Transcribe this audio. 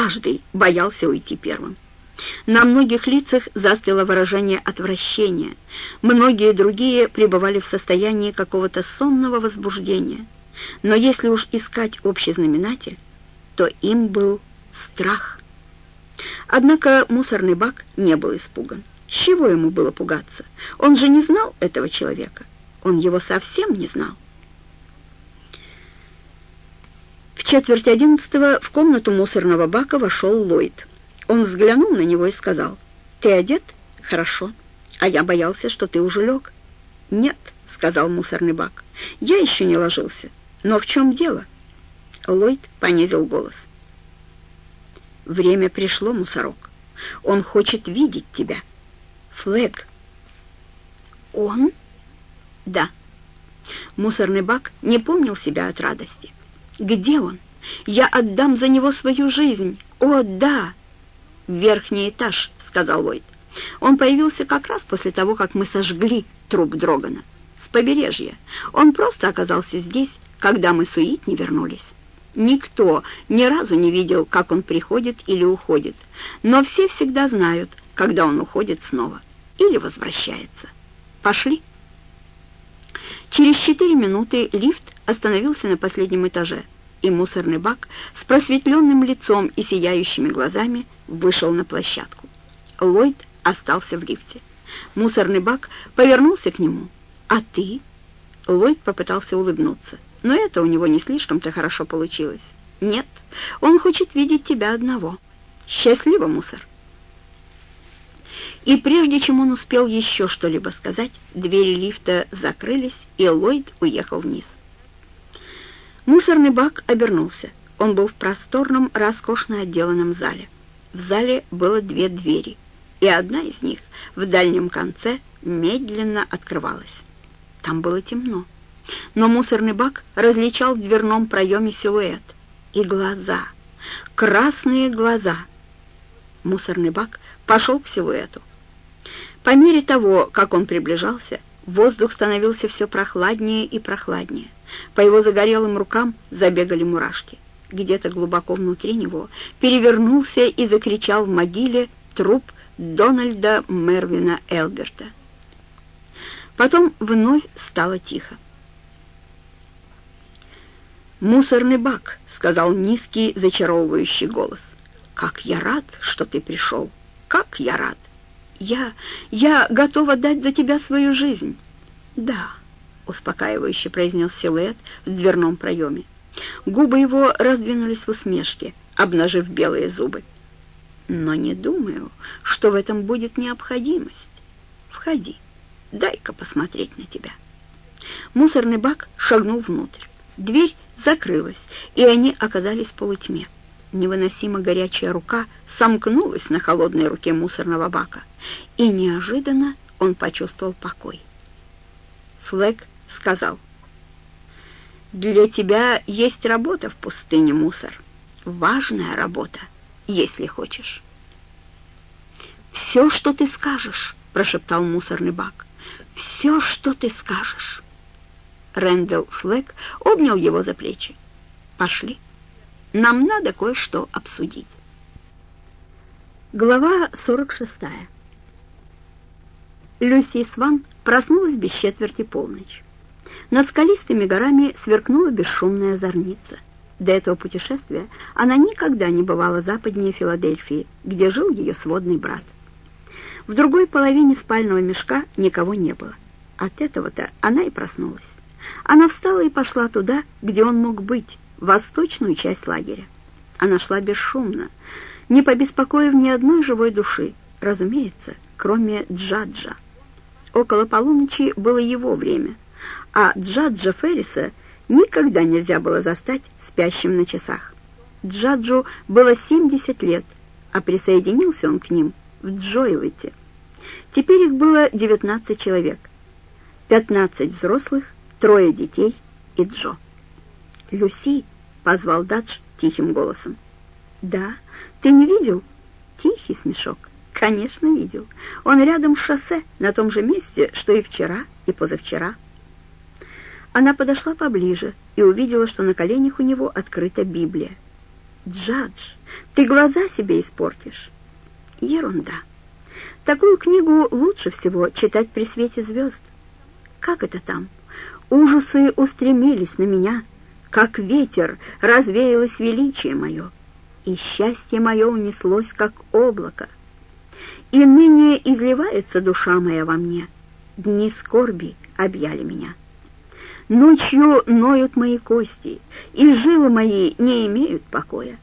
Каждый боялся уйти первым. На многих лицах застыло выражение отвращения. Многие другие пребывали в состоянии какого-то сонного возбуждения. Но если уж искать общий знаменатель, то им был страх. Однако мусорный бак не был испуган. С чего ему было пугаться? Он же не знал этого человека. Он его совсем не знал. В четверть одиннадцатого в комнату мусорного бака вошел Ллойд. Он взглянул на него и сказал, «Ты одет? Хорошо. А я боялся, что ты уже лег». «Нет», — сказал мусорный бак, — «я еще не ложился. Но в чем дело?» Ллойд понизил голос. «Время пришло, мусорок. Он хочет видеть тебя. Флэг». «Он?» «Да». Мусорный бак не помнил себя от радости. Где он? Я отдам за него свою жизнь. О, да!» «Верхний этаж», — сказал Ллойд. Он появился как раз после того, как мы сожгли труп Дрогана. С побережья. Он просто оказался здесь, когда мы с Уитни вернулись. Никто ни разу не видел, как он приходит или уходит, но все всегда знают, когда он уходит снова или возвращается. Пошли. Через четыре минуты лифт остановился на последнем этаже, и мусорный бак с просветленным лицом и сияющими глазами вышел на площадку. Ллойд остался в лифте. Мусорный бак повернулся к нему. «А ты?» Ллойд попытался улыбнуться, но это у него не слишком-то хорошо получилось. «Нет, он хочет видеть тебя одного. Счастливо, мусор!» И прежде чем он успел еще что-либо сказать, двери лифта закрылись, и Ллойд уехал вниз. Мусорный бак обернулся. Он был в просторном, роскошно отделанном зале. В зале было две двери, и одна из них в дальнем конце медленно открывалась. Там было темно, но мусорный бак различал в дверном проеме силуэт и глаза, красные глаза. Мусорный бак пошел к силуэту. По мере того, как он приближался, воздух становился все прохладнее и прохладнее. По его загорелым рукам забегали мурашки. Где-то глубоко внутри него перевернулся и закричал в могиле труп Дональда Мервина Элберта. Потом вновь стало тихо. «Мусорный бак», — сказал низкий, зачаровывающий голос. «Как я рад, что ты пришел! Как я рад!» Я... я готова дать за тебя свою жизнь». «Да», — успокаивающе произнес силуэт в дверном проеме. Губы его раздвинулись в усмешке, обнажив белые зубы. «Но не думаю, что в этом будет необходимость. Входи, дай-ка посмотреть на тебя». Мусорный бак шагнул внутрь. Дверь закрылась, и они оказались в полутьме. Невыносимо горячая рука сомкнулась на холодной руке мусорного бака, и неожиданно он почувствовал покой. Флэг сказал, «Для тебя есть работа в пустыне, мусор. Важная работа, если хочешь». «Все, что ты скажешь», — прошептал мусорный бак. «Все, что ты скажешь». Рэндалл Флэг обнял его за плечи. «Пошли». Нам надо кое-что обсудить. Глава 46. Люси Сван проснулась без четверти полночь. Над скалистыми горами сверкнула бесшумная зорница. До этого путешествия она никогда не бывала западнее Филадельфии, где жил ее сводный брат. В другой половине спального мешка никого не было. От этого-то она и проснулась. Она встала и пошла туда, где он мог быть, восточную часть лагеря. Она шла бесшумно, не побеспокоив ни одной живой души, разумеется, кроме Джаджа. Около полуночи было его время, а Джаджа Ферриса никогда нельзя было застать спящим на часах. Джаджу было 70 лет, а присоединился он к ним в Джойлете. Теперь их было 19 человек, 15 взрослых, трое детей и Джо. «Люси!» — позвал Дадж тихим голосом. «Да, ты не видел?» Тихий смешок. «Конечно, видел. Он рядом с шоссе, на том же месте, что и вчера, и позавчера». Она подошла поближе и увидела, что на коленях у него открыта Библия. «Джадж, Ты глаза себе испортишь. Ерунда. Такую книгу лучше всего читать при свете звезд. Как это там? Ужасы устремились на меня, как ветер развеялось величие мое, и счастье мое унеслось, как облако. И ныне изливается душа моя во мне, дни скорби объяли меня. Ночью ноют мои кости, и жилы мои не имеют покоя.